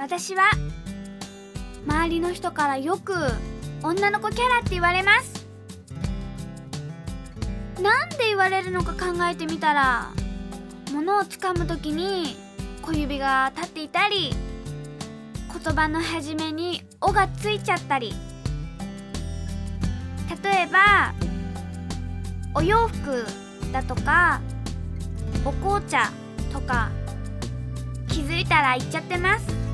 私は周りの人からよく女の子キャラって言われます。なんで言われるのか考えてみたら物をつかむ時に小指が立っていたり言葉の始めに「お」がついちゃったり。例えばお洋服だとかお紅茶とか気づいたら言っちゃってます。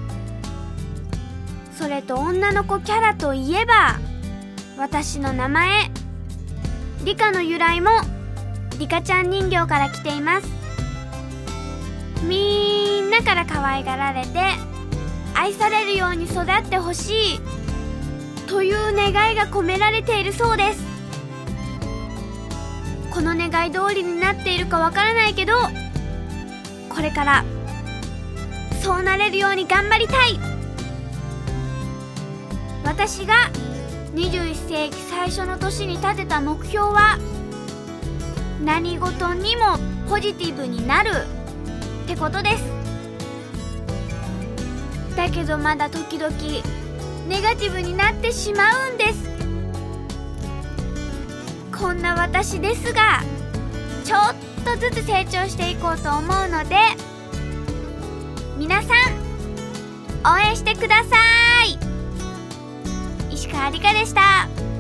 それと女の子キャラといえば私の名前リカの由来もリカちゃん人形から来ています。みんなから可愛がられて愛されるように育ってほしいという願いが込められているそうです。この願い通りになっているかわからないけどこれからそうなれるように頑張りたい。私が21世紀最初の年に立てた目標は何事にもポジティブになるってことです。だけどまだ時々ネガティブになってしまうんです。こんな私ですがちょっとずつ成長していこうと思うので皆さん応援してください。石川理香でした。